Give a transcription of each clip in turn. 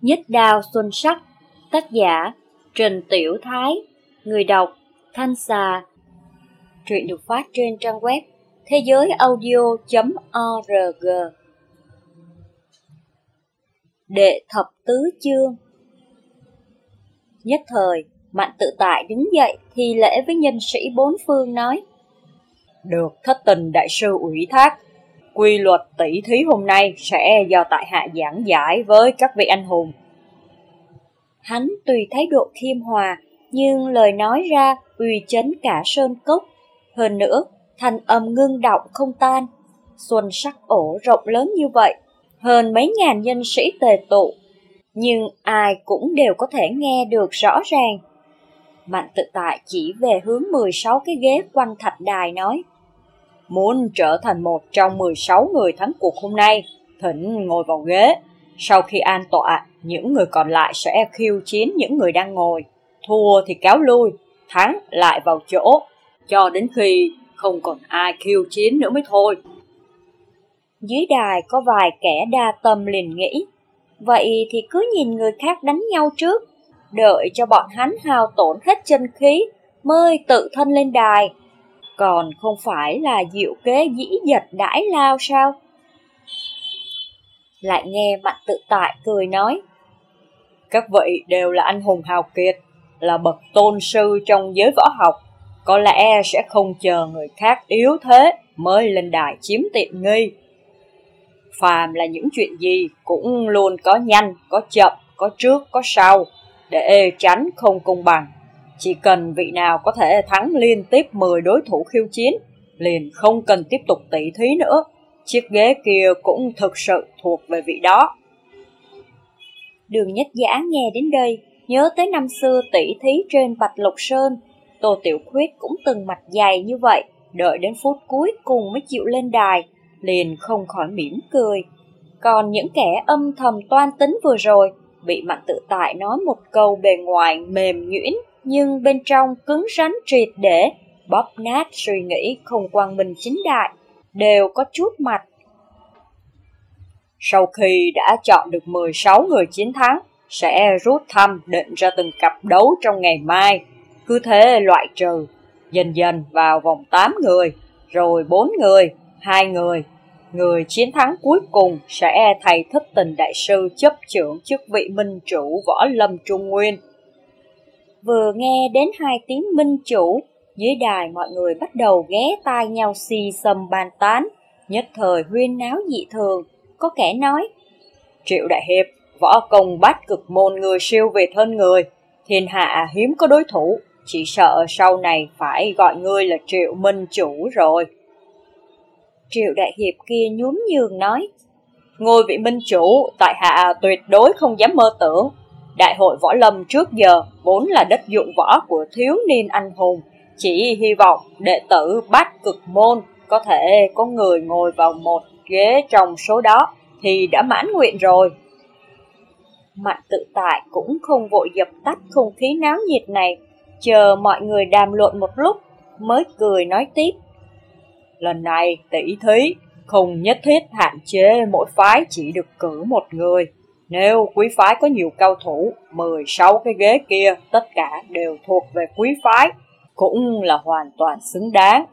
Nhất đao xuân sắc, tác giả Trần Tiểu Thái, người đọc Thanh Xà. Truyện được phát trên trang web thế giới audio.org. Đệ thập tứ chương Nhất thời, Mạnh tự tại đứng dậy thì lễ với nhân sĩ bốn phương nói Được thất tình đại sư ủy thác Quy luật tỷ thí hôm nay sẽ do tại hạ giảng giải với các vị anh hùng. Hắn tùy thái độ khiêm hòa, nhưng lời nói ra uy chấn cả sơn cốc. Hơn nữa, thành âm ngưng động không tan. Xuân sắc ổ rộng lớn như vậy, hơn mấy ngàn nhân sĩ tề tụ. Nhưng ai cũng đều có thể nghe được rõ ràng. Mạnh tự tại chỉ về hướng 16 cái ghế quanh thạch đài nói. Muốn trở thành một trong 16 người thắng cuộc hôm nay, thỉnh ngồi vào ghế. Sau khi an tọa, những người còn lại sẽ khiêu chiến những người đang ngồi. Thua thì kéo lui, thắng lại vào chỗ, cho đến khi không còn ai khiêu chiến nữa mới thôi. Dưới đài có vài kẻ đa tâm liền nghĩ, vậy thì cứ nhìn người khác đánh nhau trước, đợi cho bọn hắn hao tổn hết chân khí mới tự thân lên đài còn không phải là diệu kế dĩ dật đãi lao sao? Lại nghe mặt tự tại cười nói, Các vị đều là anh hùng hào kiệt, là bậc tôn sư trong giới võ học, có lẽ sẽ không chờ người khác yếu thế mới lên đài chiếm tiện nghi. Phàm là những chuyện gì cũng luôn có nhanh, có chậm, có trước, có sau, để tránh không công bằng chỉ cần vị nào có thể thắng liên tiếp 10 đối thủ khiêu chiến, liền không cần tiếp tục tỷ thí nữa. Chiếc ghế kia cũng thực sự thuộc về vị đó. Đường nhất giả nghe đến đây, nhớ tới năm xưa tỷ thí trên Bạch lục Sơn. Tô Tiểu Khuyết cũng từng mặt dày như vậy, đợi đến phút cuối cùng mới chịu lên đài, liền không khỏi mỉm cười. Còn những kẻ âm thầm toan tính vừa rồi, bị mạnh tự tại nói một câu bề ngoài mềm nhuyễn nhưng bên trong cứng rắn triệt để, bóp nát suy nghĩ không quang minh chính đại, đều có chút mặt. Sau khi đã chọn được 16 người chiến thắng, sẽ rút thăm định ra từng cặp đấu trong ngày mai, cứ thế loại trừ, dần dần vào vòng 8 người, rồi 4 người, 2 người. Người chiến thắng cuối cùng sẽ thầy thất tình đại sư chấp trưởng chức vị minh chủ võ lâm trung nguyên Vừa nghe đến hai tiếng minh chủ, dưới đài mọi người bắt đầu ghé tai nhau xì xầm bàn tán, nhất thời huyên náo dị thường, có kẻ nói. Triệu Đại Hiệp, võ công bát cực môn người siêu về thân người, thiên hạ hiếm có đối thủ, chỉ sợ sau này phải gọi ngươi là Triệu Minh Chủ rồi. Triệu Đại Hiệp kia nhún nhường nói, Ngôi vị Minh Chủ, tại hạ tuyệt đối không dám mơ tưởng, Đại hội võ lâm trước giờ vốn là đất dụng võ của thiếu niên anh hùng, chỉ hy vọng đệ tử bát cực môn có thể có người ngồi vào một ghế trong số đó thì đã mãn nguyện rồi. Mạnh tự tại cũng không vội dập tắt không khí náo nhiệt này, chờ mọi người đàm luận một lúc mới cười nói tiếp. Lần này tỷ thí không nhất thiết hạn chế mỗi phái chỉ được cử một người nếu quý phái có nhiều cao thủ, 16 cái ghế kia tất cả đều thuộc về quý phái, cũng là hoàn toàn xứng đáng.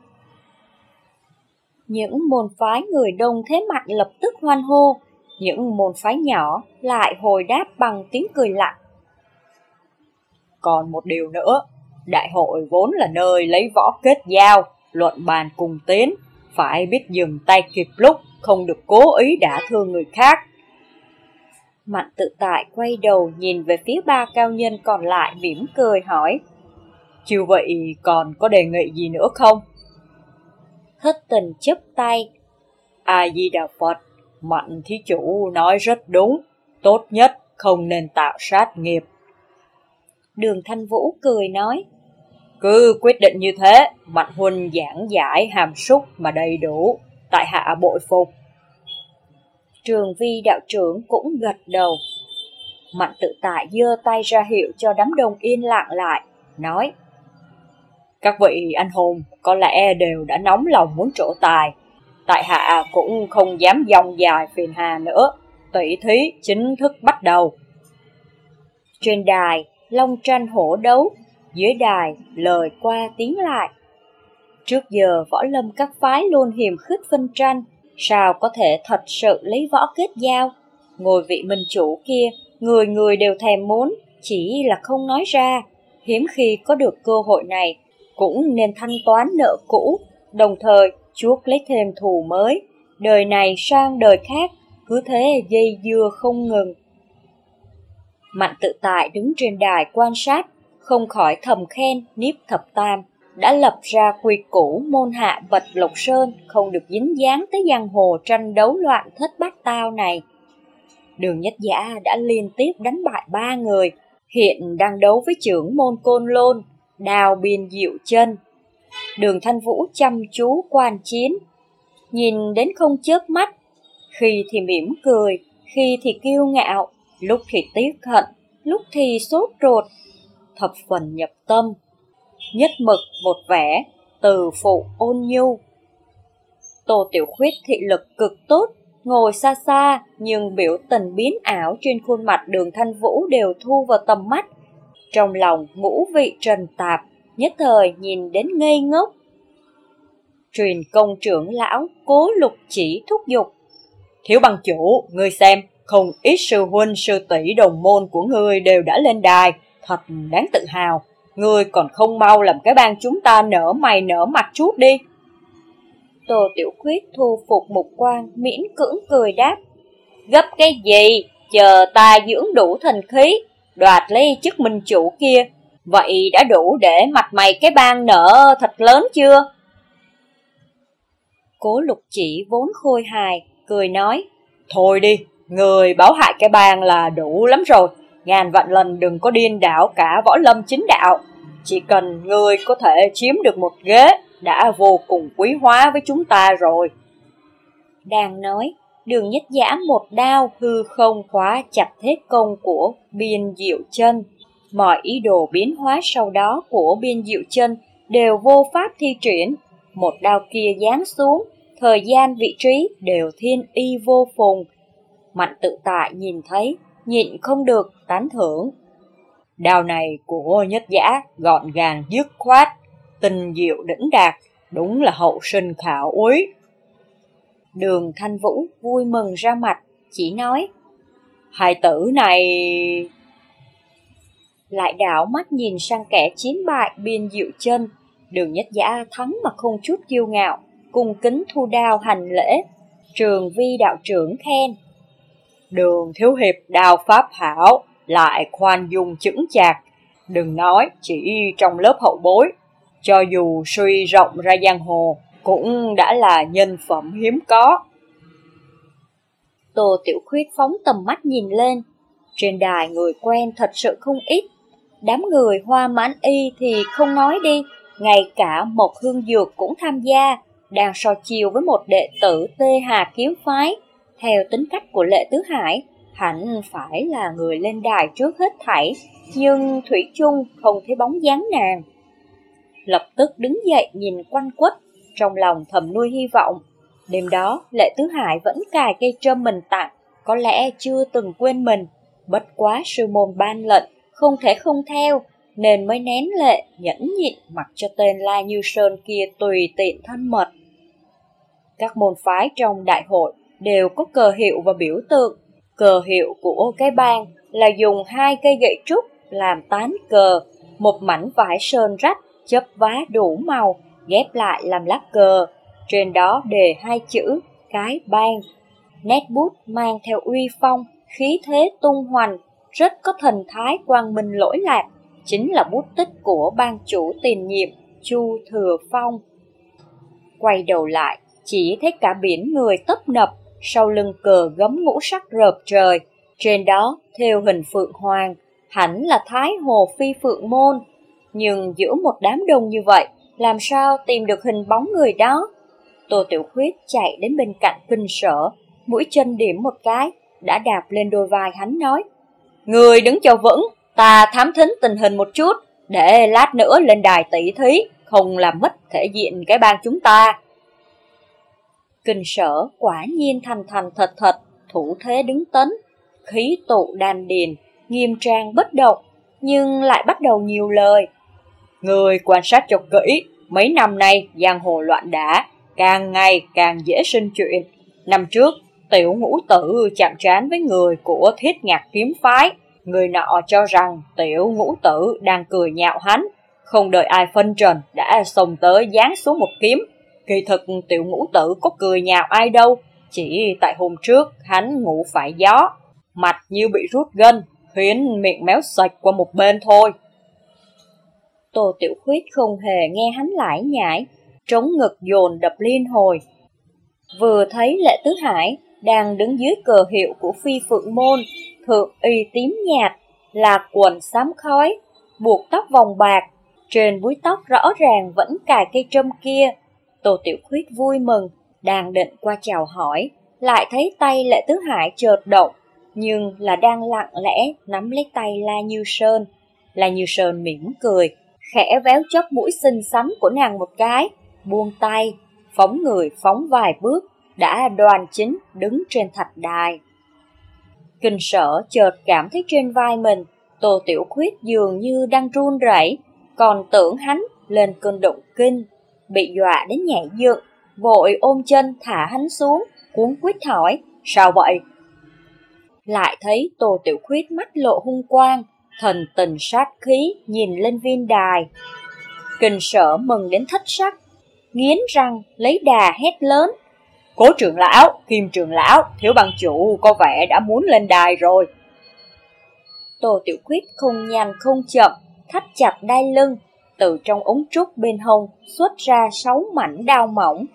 Những môn phái người đông thế mạnh lập tức hoan hô, những môn phái nhỏ lại hồi đáp bằng tiếng cười lặng. Còn một điều nữa, đại hội vốn là nơi lấy võ kết giao, luận bàn cùng tiến, phải biết dừng tay kịp lúc, không được cố ý đả thương người khác, Mạnh tự tại quay đầu nhìn về phía ba cao nhân còn lại mỉm cười hỏi. "Chưa vậy còn có đề nghị gì nữa không? Thất tình chấp tay. A-di-đà Phật, mạnh thí chủ nói rất đúng, tốt nhất không nên tạo sát nghiệp. Đường Thanh Vũ cười nói. Cứ quyết định như thế, Mạnh Huynh giảng giải hàm súc mà đầy đủ, tại hạ bội phục. Trường vi đạo trưởng cũng gật đầu. Mạnh tự tại giơ tay ra hiệu cho đám đông yên lặng lại, nói Các vị anh hùng có lẽ đều đã nóng lòng muốn trổ tài. Tại hạ cũng không dám dòng dài phiền hà nữa. Tỷ thí chính thức bắt đầu. Trên đài, long tranh hổ đấu, dưới đài, lời qua tiếng lại. Trước giờ võ lâm các phái luôn hiềm khích phân tranh, sao có thể thật sự lấy võ kết giao. Ngồi vị minh chủ kia, người người đều thèm muốn, chỉ là không nói ra. Hiếm khi có được cơ hội này, cũng nên thanh toán nợ cũ, đồng thời chuốc lấy thêm thù mới, đời này sang đời khác, cứ thế dây dưa không ngừng. Mạnh tự tại đứng trên đài quan sát, không khỏi thầm khen Niếp Thập Tam đã lập ra quy củ môn hạ Bạch Lộc Sơn không được dính dáng tới giang hồ tranh đấu loạn thất bát tao này. Đường Nhất Giả đã liên tiếp đánh bại ba người, hiện đang đấu với trưởng môn Côn Lôn, Đào Biên Diệu Chân. Đường Thanh Vũ chăm chú quan chiến, nhìn đến không chớp mắt, khi thì mỉm cười, khi thì kiêu ngạo, lúc thì tiếc hận, lúc thì sốt ruột, thập phần nhập tâm. Nhất mực một vẻ, từ phụ ôn nhu. Tô Tiểu Khuyết thị lực cực tốt, ngồi xa xa nhưng biểu tình biến ảo trên khuôn mặt đường thanh vũ đều thu vào tầm mắt. Trong lòng ngũ vị trần tạp, nhất thời nhìn đến ngây ngốc. Truyền công trưởng lão cố lục chỉ thúc giục. Thiếu bằng chủ, ngươi xem, không ít sư huynh sư tỷ đồng môn của ngươi đều đã lên đài, thật đáng tự hào. Ngươi còn không mau làm cái bang chúng ta nở mày nở mặt chút đi. Tô Tiểu Khuyết thu phục mục quan, miễn cưỡng cười đáp. Gấp cái gì? Chờ ta dưỡng đủ thần khí, đoạt lấy chức minh chủ kia. Vậy đã đủ để mặt mày cái bang nở thật lớn chưa? Cố lục chỉ vốn khôi hài, cười nói. Thôi đi, người báo hại cái bang là đủ lắm rồi. Ngàn vạn lần đừng có điên đảo cả võ lâm chính đạo. Chỉ cần người có thể chiếm được một ghế đã vô cùng quý hóa với chúng ta rồi. Đang nói, đường nhất giả một đao hư không khóa chặt thế công của biên diệu chân. Mọi ý đồ biến hóa sau đó của biên diệu chân đều vô pháp thi triển. Một đao kia giáng xuống, thời gian vị trí đều thiên y vô phùng. Mạnh tự tại nhìn thấy, nhịn không được, tán thưởng. Đao này của nhất giả gọn gàng dứt khoát, tình diệu đỉnh đạt, đúng là hậu sinh khảo úy. Đường Thanh Vũ vui mừng ra mặt, chỉ nói, hai tử này... Lại đảo mắt nhìn sang kẻ chiến bại biên diệu chân, đường nhất giả thắng mà không chút kiêu ngạo, cung kính thu đao hành lễ, trường vi đạo trưởng khen. Đường thiếu hiệp đào pháp hảo, lại khoan dung chững chạc, đừng nói chỉ trong lớp hậu bối, cho dù suy rộng ra giang hồ, cũng đã là nhân phẩm hiếm có. Tô Tiểu Khuyết phóng tầm mắt nhìn lên, trên đài người quen thật sự không ít, đám người hoa mãn y thì không nói đi, ngay cả một hương dược cũng tham gia, đang so chiều với một đệ tử Tê Hà Kiếm Phái. Theo tính cách của Lệ Tứ Hải, hẳn phải là người lên đài trước hết thảy, nhưng Thủy chung không thấy bóng dáng nàng lập tức đứng dậy nhìn quanh quất, trong lòng thầm nuôi hy vọng. Đêm đó, Lệ Tứ Hải vẫn cài cây trâm mình tặng, có lẽ chưa từng quên mình. Bất quá sư môn ban lệnh, không thể không theo, nên mới nén lệ, nhẫn nhịn mặc cho tên La Như Sơn kia tùy tiện thân mật. Các môn phái trong đại hội đều có cờ hiệu và biểu tượng. Cờ hiệu của cái bang là dùng hai cây gậy trúc làm tán cờ, một mảnh vải sơn rách chấp vá đủ màu, ghép lại làm lá cờ. Trên đó đề hai chữ cái bang. Nét bút mang theo uy phong, khí thế tung hoành, rất có thần thái quang minh lỗi lạc, chính là bút tích của ban chủ tiền nhiệm Chu Thừa Phong. Quay đầu lại, chỉ thấy cả biển người tấp nập, sau lưng cờ gấm ngũ sắc rợp trời, trên đó theo hình phượng hoàng, hẳn là Thái Hồ Phi Phượng Môn, nhưng giữa một đám đông như vậy, làm sao tìm được hình bóng người đó? Tô Tiểu Khuyết chạy đến bên cạnh kinh sở, mũi chân điểm một cái, đã đạp lên đôi vai hắn nói. Người đứng cho vững, ta thám thính tình hình một chút, để lát nữa lên đài tỷ thí, không làm mất thể diện cái bang chúng ta. Kinh sở quả nhiên thành thành thật thật, thủ thế đứng tấn, khí tụ đan điền, nghiêm trang bất động, nhưng lại bắt đầu nhiều lời. Người quan sát cho kỹ, mấy năm nay giang hồ loạn đá, càng ngày càng dễ sinh chuyện. Năm trước, tiểu ngũ tử chạm trán với người của thiết ngạc kiếm phái. Người nọ cho rằng tiểu ngũ tử đang cười nhạo hắn, không đợi ai phân trần đã xông tới giáng xuống một kiếm. Kỳ thực tiểu ngũ tử có cười nhạo ai đâu, chỉ tại hôm trước hắn ngủ phải gió, mặt như bị rút gân, khiến miệng méo sạch qua một bên thôi. Tô Tiểu Khuyết không hề nghe hắn lải nhải, trống ngực dồn đập liên hồi. Vừa thấy Lệ Tứ Hải đang đứng dưới cờ hiệu của phi phượng môn, thượng y tím nhạt, là quần xám khói, buộc tóc vòng bạc, trên búi tóc rõ ràng vẫn cài cây trâm kia. Tô Tiểu Khuyết vui mừng, đang định qua chào hỏi, lại thấy tay Lệ Tứ Hải chợt động, nhưng là đang lặng lẽ nắm lấy tay La Như Sơn. La Như Sơn mỉm cười, khẽ véo chóp mũi xinh xắn của nàng một cái, buông tay, phóng người phóng vài bước, đã đoàn chính đứng trên thạch đài. Kinh sở chợt cảm thấy trên vai mình, Tô Tiểu Khuyết dường như đang run rẩy, còn tưởng hắn lên cơn động kinh, bị dọa đến nhảy dựng, vội ôm chân thả hắn xuống, cuốn quyết hỏi, sao vậy? Lại thấy Tô Tiểu Khuyết mắt lộ hung quang, thần tình sát khí nhìn lên viên đài. Kinh sở mừng đến thất sắc, nghiến răng lấy đà hét lớn. Cố trưởng lão, kim trưởng lão, thiếu bằng chủ có vẻ đã muốn lên đài rồi. Tô Tiểu Khuyết không nhanh không chậm, thắt chặt đai lưng, từ trong ống trúc bên hông xuất ra sáu mảnh đao mỏng,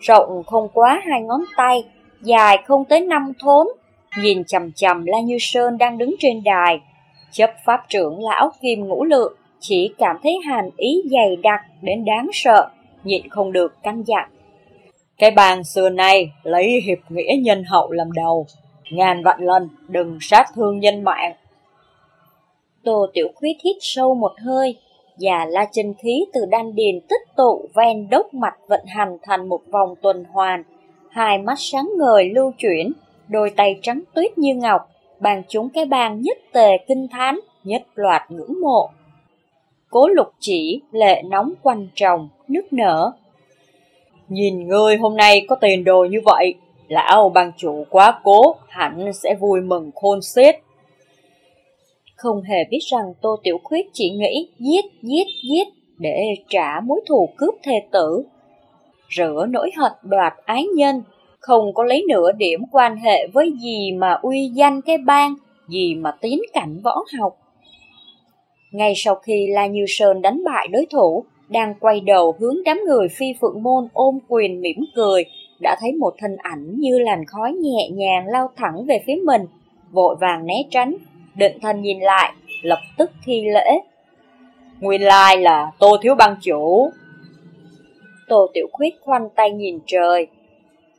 rộng không quá hai ngón tay, dài không tới năm thốn. Nhìn chầm chầm La Như Sơn đang đứng trên đài, chấp pháp trưởng lão Kim Ngũ Lượng chỉ cảm thấy hàn ý dày đặc đến đáng sợ, nhịn không được căn dặn. Cái bàn xưa nay lấy hiệp nghĩa nhân hậu làm đầu, ngàn vạn lần đừng sát thương nhân mạng. Tô Tiểu Khuyết hít sâu một hơi, và la chân khí từ đan điền tích tụ ven đốc mạch vận hành thành một vòng tuần hoàn. Hai mắt sáng ngời lưu chuyển, đôi tay trắng tuyết như ngọc, bàn chúng cái bàn nhất tề kinh thán, nhất loạt ngưỡng mộ. Cố lục chỉ, lệ nóng quanh tròng, nước nở. Nhìn ngươi hôm nay có tiền đồ như vậy, lão bàn chủ quá cố, hẳn sẽ vui mừng khôn xiết. Không hề biết rằng Tô Tiểu Khuyết chỉ nghĩ giết, giết, giết để trả mối thù cướp thê tử. Rửa nỗi hận đoạt ái nhân, không có lấy nửa điểm quan hệ với gì mà uy danh cái bang, gì mà tiến cảnh võ học. Ngay sau khi La Như Sơn đánh bại đối thủ, đang quay đầu hướng đám người phi phượng môn ôm quyền mỉm cười, đã thấy một thân ảnh như làn khói nhẹ nhàng lao thẳng về phía mình, vội vàng né tránh, định thần nhìn lại, lập tức thi lễ. Nguyên lai là Tô Thiếu băng Chủ. Tô Tiểu Khuyết khoanh tay nhìn trời,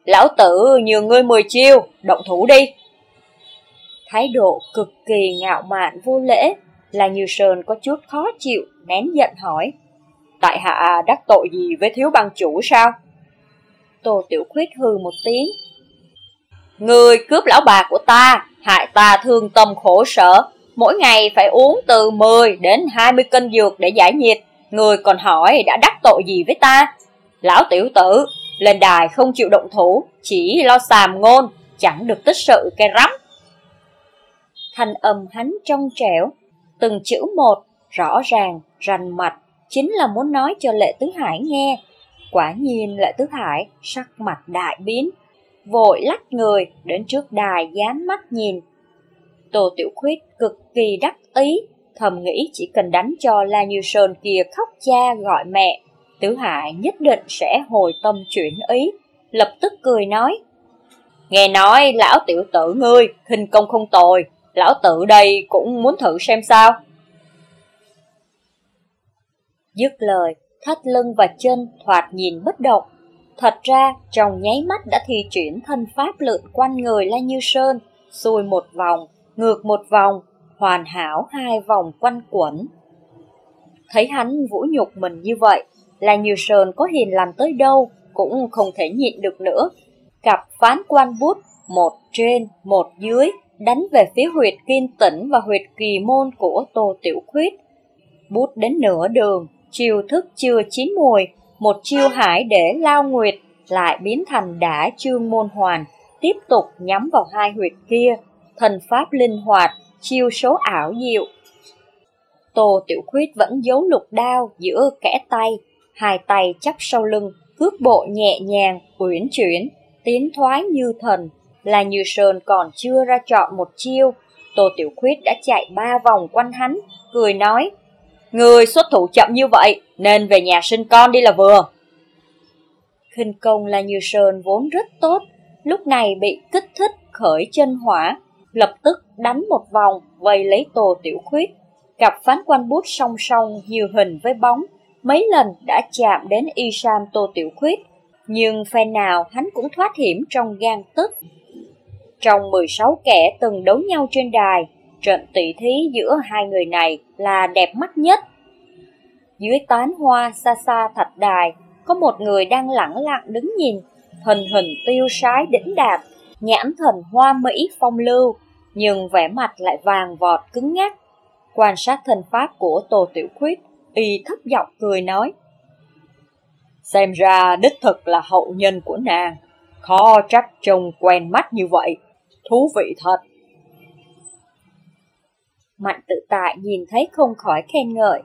Lão tử nhường ngươi mười chiêu, động thủ đi. Thái độ cực kỳ ngạo mạn vô lễ, là Như Sơn có chút khó chịu, nén giận hỏi. Tại hạ đắc tội gì với thiếu băng chủ sao? Tô Tiểu Khuyết hừ một tiếng. Người cướp lão bà của ta, hại ta thương tâm khổ sở, mỗi ngày phải uống từ 10 đến 20 cân dược để giải nhiệt. Người còn hỏi đã đắc tội gì với ta? Lão tiểu tử, lên đài không chịu động thủ, chỉ lo xàm ngôn, chẳng được tích sự cái rắm. Thanh âm hắn trong trẻo, từng chữ một, rõ ràng, rành mạch, chính là muốn nói cho Lệ Tứ Hải nghe. Quả nhiên Lệ Tứ Hải sắc mặt đại biến, vội lách người đến trước đài dán mắt nhìn. Tô Tiểu Khuyết cực kỳ đắc ý, thầm nghĩ chỉ cần đánh cho La Như Sơn kia khóc cha gọi mẹ, Tứ Hải nhất định sẽ hồi tâm chuyển ý, lập tức cười nói. Nghe nói lão tiểu tử ngươi, hình công không tồi, lão tử đây cũng muốn thử xem sao. Dứt lời, thắt lưng và chân thoạt nhìn bất động. Thật ra, trong nháy mắt đã thi chuyển thân pháp lượn quanh người La Như Sơn, xuôi một vòng, ngược một vòng, hoàn hảo hai vòng quanh quẩn. Thấy hắn vũ nhục mình như vậy, là Như Sơn có hiền làm tới đâu cũng không thể nhịn được nữa. Cặp phán quan bút, một trên, một dưới, đánh về phía huyệt kiên tĩnh và huyệt kỳ môn của Tô Tiểu Khuyết. Bút đến nửa đường, chiều thức chưa chín mùi, một chiêu hải để lao nguyệt lại biến thành đã trương môn hoàn, tiếp tục nhắm vào hai huyệt kia, thần pháp linh hoạt, chiêu số ảo diệu. Tô Tiểu Khuyết vẫn giấu lục đao giữa kẽ tay, hai tay chắp sau lưng, cước bộ nhẹ nhàng, uyển chuyển, tiến thoái như thần, là Như Sơn còn chưa ra chọn một chiêu, Tô Tiểu Khuyết đã chạy ba vòng quanh hắn, cười nói, Người xuất thủ chậm như vậy, nên về nhà sinh con đi là vừa. khinh công là Như Sơn vốn rất tốt, lúc này bị kích thích khởi chân hỏa, lập tức đánh một vòng, vây lấy Tô Tiểu Khuyết. Cặp phán quan bút song song như hình với bóng, mấy lần đã chạm đến y sam Tô Tiểu Khuyết, nhưng phe nào hắn cũng thoát hiểm trong gan tức. Trong 16 kẻ từng đấu nhau trên đài, trận tỷ thí giữa hai người này là đẹp mắt nhất. Dưới tán hoa xa xa thạch đài, có một người đang lẳng lặng đứng nhìn, hình hình tiêu sái đỉnh đạt, nhãn thần hoa mỹ phong lưu, nhưng vẻ mặt lại vàng vọt cứng ngắc. Quan sát thần pháp của Tô Tiểu Khuyết, y thấp giọng cười nói. Xem ra đích thực là hậu nhân của nàng, khó trách trông quen mắt như vậy thú vị thật. Mạnh tự tại nhìn thấy không khỏi khen ngợi.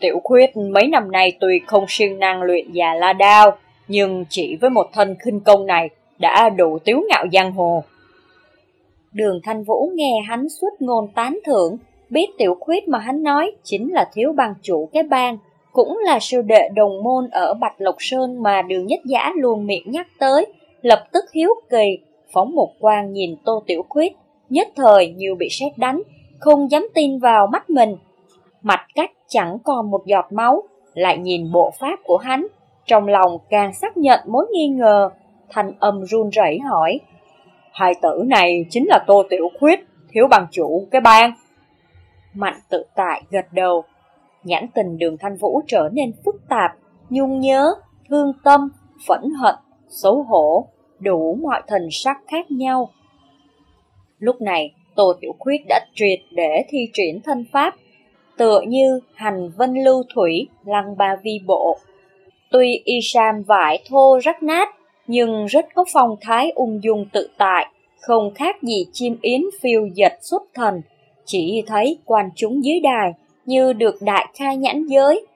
Tiểu khuyết mấy năm nay tuy không siêng năng luyện già la đao, nhưng chỉ với một thân khinh công này đã đủ tiếu ngạo giang hồ. Đường Thanh Vũ nghe hắn suốt ngôn tán thưởng, biết tiểu khuyết mà hắn nói chính là thiếu bằng chủ cái bang, cũng là sư đệ đồng môn ở Bạch Lộc Sơn mà đường nhất giả luôn miệng nhắc tới, lập tức hiếu kỳ, phóng một quan nhìn Tô Tiểu Khuyết, nhất thời như bị sét đánh, không dám tin vào mắt mình. Mặt cách chẳng còn một giọt máu, lại nhìn bộ pháp của hắn, trong lòng càng xác nhận mối nghi ngờ, thành âm run rẩy hỏi. Hai tử này chính là Tô Tiểu Khuyết, thiếu bằng chủ cái bang. Mạnh tự tại gật đầu, nhãn tình đường thanh vũ trở nên phức tạp, nhung nhớ, thương tâm, phẫn hận, xấu hổ, đủ mọi thần sắc khác nhau. Lúc này, Tô Tiểu Khuyết đã triệt để thi triển thân pháp, tựa như hành vân lưu thủy, lăng ba vi bộ. Tuy y sam vải thô rách nát, nhưng rất có phong thái ung dung tự tại, không khác gì chim yến phiêu dật xuất thần. Chỉ thấy quan chúng dưới đài như được đại khai nhãn giới,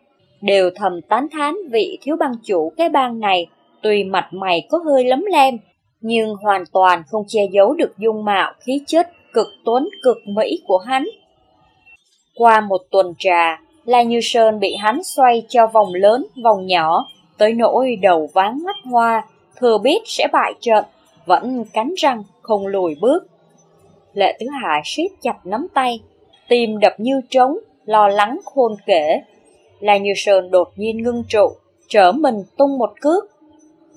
đều thầm tán thán vị thiếu băng chủ cái bang này Tuy mặt mày có hơi lấm lem, nhưng hoàn toàn không che giấu được dung mạo khí chất cực tuấn cực mỹ của hắn. Qua một tuần trà, La Như Sơn bị hắn xoay cho vòng lớn, vòng nhỏ, tới nỗi đầu ván mắt hoa, thừa biết sẽ bại trận, vẫn cắn răng không lùi bước. Lệ Tứ Hải siết chặt nắm tay, tim đập như trống, lo lắng khôn kể. La Như Sơn đột nhiên ngưng trụ, trở mình tung một cước,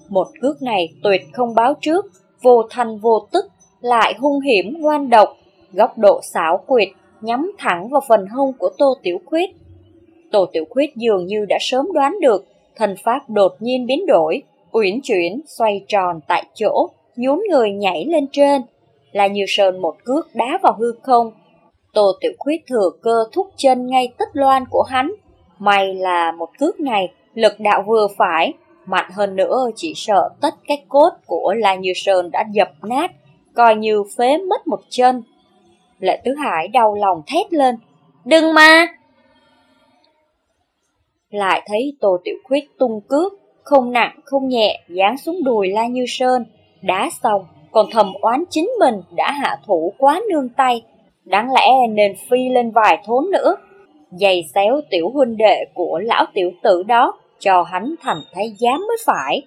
một cước này tuyệt không báo trước, vô thành vô tức, lại hung hiểm ngoan độc, góc độ xảo quyệt, nhắm thẳng vào phần hông của Tô Tiểu Khuyết. Tô Tiểu Khuyết dường như đã sớm đoán được, thần pháp đột nhiên biến đổi, uyển chuyển, xoay tròn tại chỗ, nhún người nhảy lên trên, là như sơn một cước đá vào hư không. Tô Tiểu Khuyết thừa cơ thúc chân ngay tất loan của hắn, may là một cước này lực đạo vừa phải, Mạnh hơn nữa chỉ sợ tất cái cốt của La Như Sơn đã dập nát, coi như phế mất một chân. Lệ Tứ Hải đau lòng thét lên, đừng mà! Lại thấy Tô Tiểu Khuyết tung cước, không nặng không nhẹ, dán xuống đùi La Như Sơn, đá xong, còn thầm oán chính mình đã hạ thủ quá nương tay, đáng lẽ nên phi lên vài thốn nữa. Giày xéo tiểu huynh đệ của lão tiểu tử đó cho hắn thành thái giám mới phải.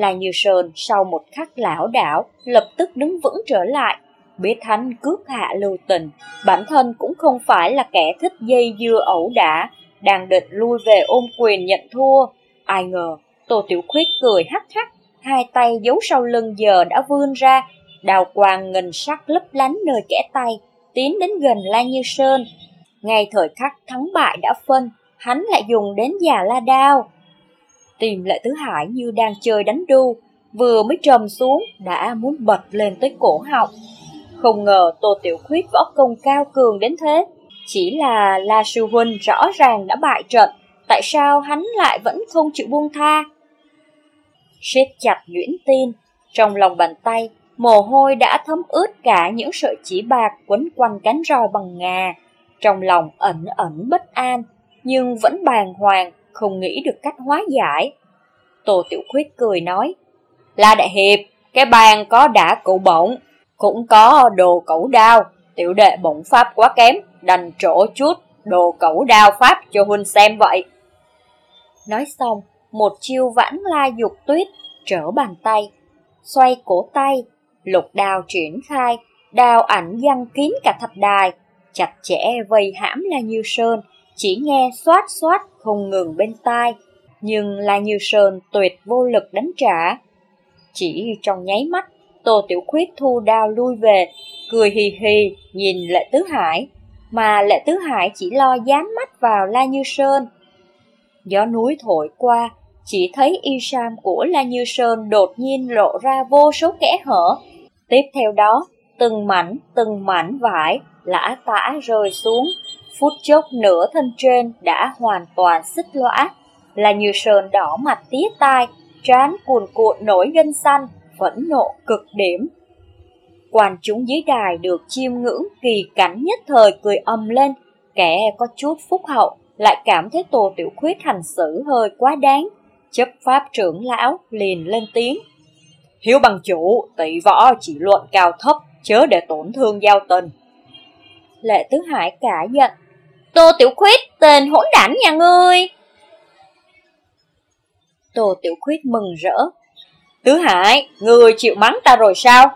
Là Như Sơn sau một khắc lão đảo lập tức đứng vững trở lại, Bế Thánh cướp hạ lưu tình, bản thân cũng không phải là kẻ thích dây dưa ẩu đả, đang định lui về ôm quyền nhận thua. Ai ngờ, Tô Tiểu Khuyết cười hắc hắc, hai tay giấu sau lưng giờ đã vươn ra, đào quang nghìn sắc lấp lánh nơi kẻ tay, tiến đến gần La Như Sơn. Ngay thời khắc thắng bại đã phân, hắn lại dùng đến già la đao. Tìm lệ tứ hải như đang chơi đánh đu, vừa mới trầm xuống đã muốn bật lên tới cổ họng. Không ngờ Tô Tiểu Khuyết võ công cao cường đến thế. Chỉ là La Sư Huynh rõ ràng đã bại trận, tại sao hắn lại vẫn không chịu buông tha? siết chặt nhuyễn tin, trong lòng bàn tay, mồ hôi đã thấm ướt cả những sợi chỉ bạc quấn quanh cánh roi bằng ngà. Trong lòng ẩn ẩn bất an, nhưng vẫn bàng hoàng, không nghĩ được cách hóa giải. Tô Tiểu Khuyết cười nói, La đại hiệp, cái bàn có đã cụ bổng, cũng có đồ cẩu đao, tiểu đệ bổng pháp quá kém, đành trổ chút đồ cẩu đao pháp cho huynh xem vậy. Nói xong, một chiêu vãn la dục tuyết, trở bàn tay, xoay cổ tay, lục đao triển khai, đao ảnh giăng kín cả thập đài, chặt chẽ vây hãm La Như Sơn, chỉ nghe xoát xoát không ngừng bên tai, nhưng La Như Sơn tuyệt vô lực đánh trả. Chỉ trong nháy mắt, Tô Tiểu Khuyết thu đao lui về, cười hì hì nhìn Lệ Tứ Hải, mà Lệ Tứ Hải chỉ lo dán mắt vào La Như Sơn. Gió núi thổi qua, chỉ thấy y sam của La Như Sơn đột nhiên lộ ra vô số kẽ hở. Tiếp theo đó, từng mảnh, từng mảnh vải lã tả rơi xuống, phút chốc nửa thân trên đã hoàn toàn xích lõa. là Như Sơn đỏ mặt tía tai, trán cuồn cuộn nổi gân xanh, phẫn nộ cực điểm. Quan chúng dưới đài được chiêm ngưỡng kỳ cảnh nhất thời cười âm lên, kẻ có chút phúc hậu lại cảm thấy Tô Tiểu Khuyết hành xử hơi quá đáng, chấp pháp trưởng lão liền lên tiếng. Hiếu bằng chủ, tỷ võ chỉ luận cao thấp, chớ để tổn thương giao tình. Lệ Tứ Hải cả giận. Tô Tiểu Khuyết, tên hỗn đản nhà ngươi. Tô Tiểu Khuyết mừng rỡ. Tứ Hải, ngươi chịu mắng ta rồi sao?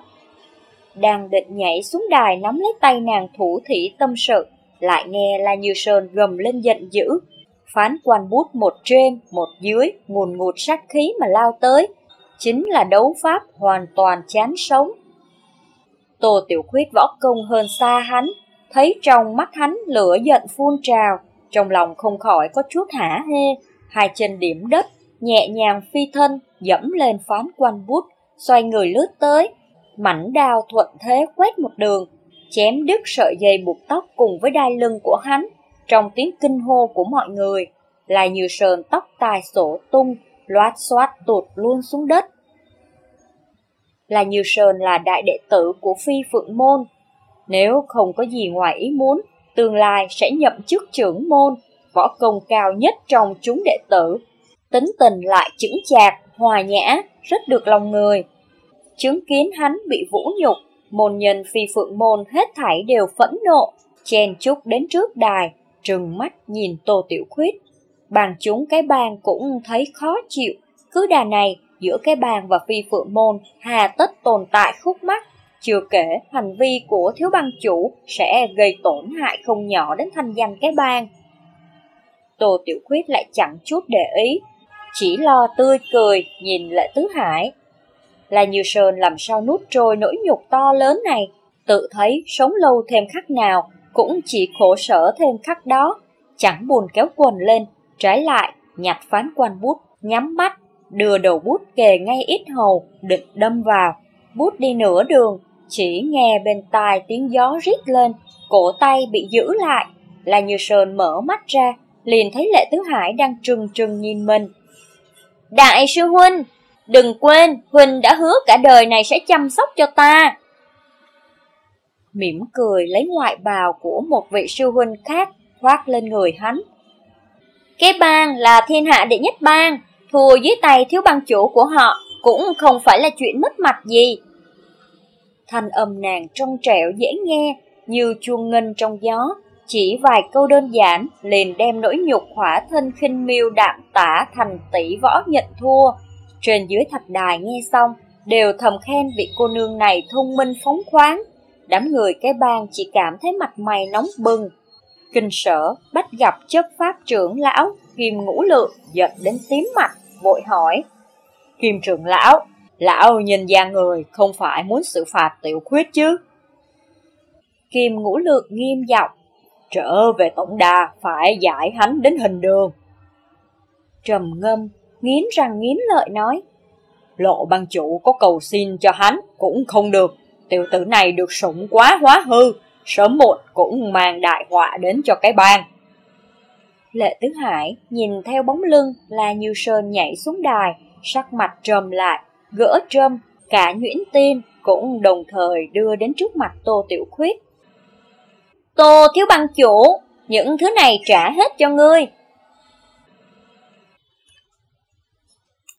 Đang định nhảy xuống đài nắm lấy tay nàng thủ thủy tâm sự, lại nghe La Như Sơn gầm lên giận dữ, Phán quan bút một trên, một dưới, ngùn ngụt sát khí mà lao tới, chính là đấu pháp hoàn toàn chán sống. Tô Tiểu Khuyết võ công hơn xa hắn, thấy trong mắt hắn lửa giận phun trào, trong lòng không khỏi có chút hả hê, hai chân điểm đất, nhẹ nhàng phi thân, dẫm lên phán quanh bút, xoay người lướt tới, mảnh đao thuận thế quét một đường, chém đứt sợi dây buộc tóc cùng với đai lưng của hắn, trong tiếng kinh hô của mọi người, là như sờn tóc tài sổ tung, loát xoát tụt luôn xuống đất. Là Như Sơn là đại đệ tử của Phi Phượng Môn. Nếu không có gì ngoài ý muốn, tương lai sẽ nhậm chức trưởng môn, võ công cao nhất trong chúng đệ tử. Tính tình lại chững chạc, hòa nhã, rất được lòng người. Chứng kiến hắn bị vũ nhục, môn nhân Phi Phượng Môn hết thảy đều phẫn nộ, chen chúc đến trước đài, trừng mắt nhìn Tô Tiểu Khuyết. Bàn chúng cái bàn cũng thấy khó chịu, cứ đà này giữa cái bàn và phi phượng môn hà tất tồn tại khúc mắc. Chưa kể hành vi của thiếu bang chủ sẽ gây tổn hại không nhỏ đến thanh danh cái bang. Tô Tiểu Khuyết lại chẳng chút để ý, chỉ lo tươi cười nhìn lại Tứ Hải. Là Như Sơn làm sao nút trôi nỗi nhục to lớn này, tự thấy sống lâu thêm khắc nào cũng chỉ khổ sở thêm khắc đó, chẳng buồn kéo quần lên, trái lại nhặt phán quan bút, nhắm mắt, đưa đầu bút kề ngay ít hầu, định đâm vào, bút đi nửa đường, chỉ nghe bên tai tiếng gió rít lên, cổ tay bị giữ lại, là như sơn mở mắt ra, liền thấy lệ tứ hải đang trừng trừng nhìn mình. Đại sư huynh, đừng quên, huynh đã hứa cả đời này sẽ chăm sóc cho ta mỉm cười lấy ngoại bào của một vị sư huynh khác khoác lên người hắn. Cái bang là thiên hạ đệ nhất bang, thua dưới tay thiếu bang chủ của họ cũng không phải là chuyện mất mặt gì. Thanh âm nàng trong trẻo dễ nghe như chuông ngân trong gió, chỉ vài câu đơn giản liền đem nỗi nhục hỏa thân khinh miêu đạm tả thành tỷ võ nhận thua. Trên dưới thạch đài nghe xong, đều thầm khen vị cô nương này thông minh phóng khoáng, Đám người cái bang chỉ cảm thấy mặt mày nóng bừng. Kinh sở bắt gặp chấp pháp trưởng lão Kim Ngũ Lượng giật đến tím mặt, vội hỏi. Kim trưởng lão, lão nhìn ra người không phải muốn xử phạt tiểu khuyết chứ? Kim Ngũ lược nghiêm giọng, trở về tổng đà phải giải hắn đến hình đường. Trầm ngâm, nghiến răng nghiến lợi nói, lộ băng chủ có cầu xin cho hắn cũng không được, tiểu tử này được sủng quá hóa hư, sớm muộn cũng mang đại họa đến cho cái bang. Lệ Tứ Hải nhìn theo bóng lưng là Như Sơn nhảy xuống đài, sắc mặt trầm lại, gỡ trâm, cả nhuyễn Tin cũng đồng thời đưa đến trước mặt Tô Tiểu Khuyết. Tô thiếu băng chủ, những thứ này trả hết cho ngươi,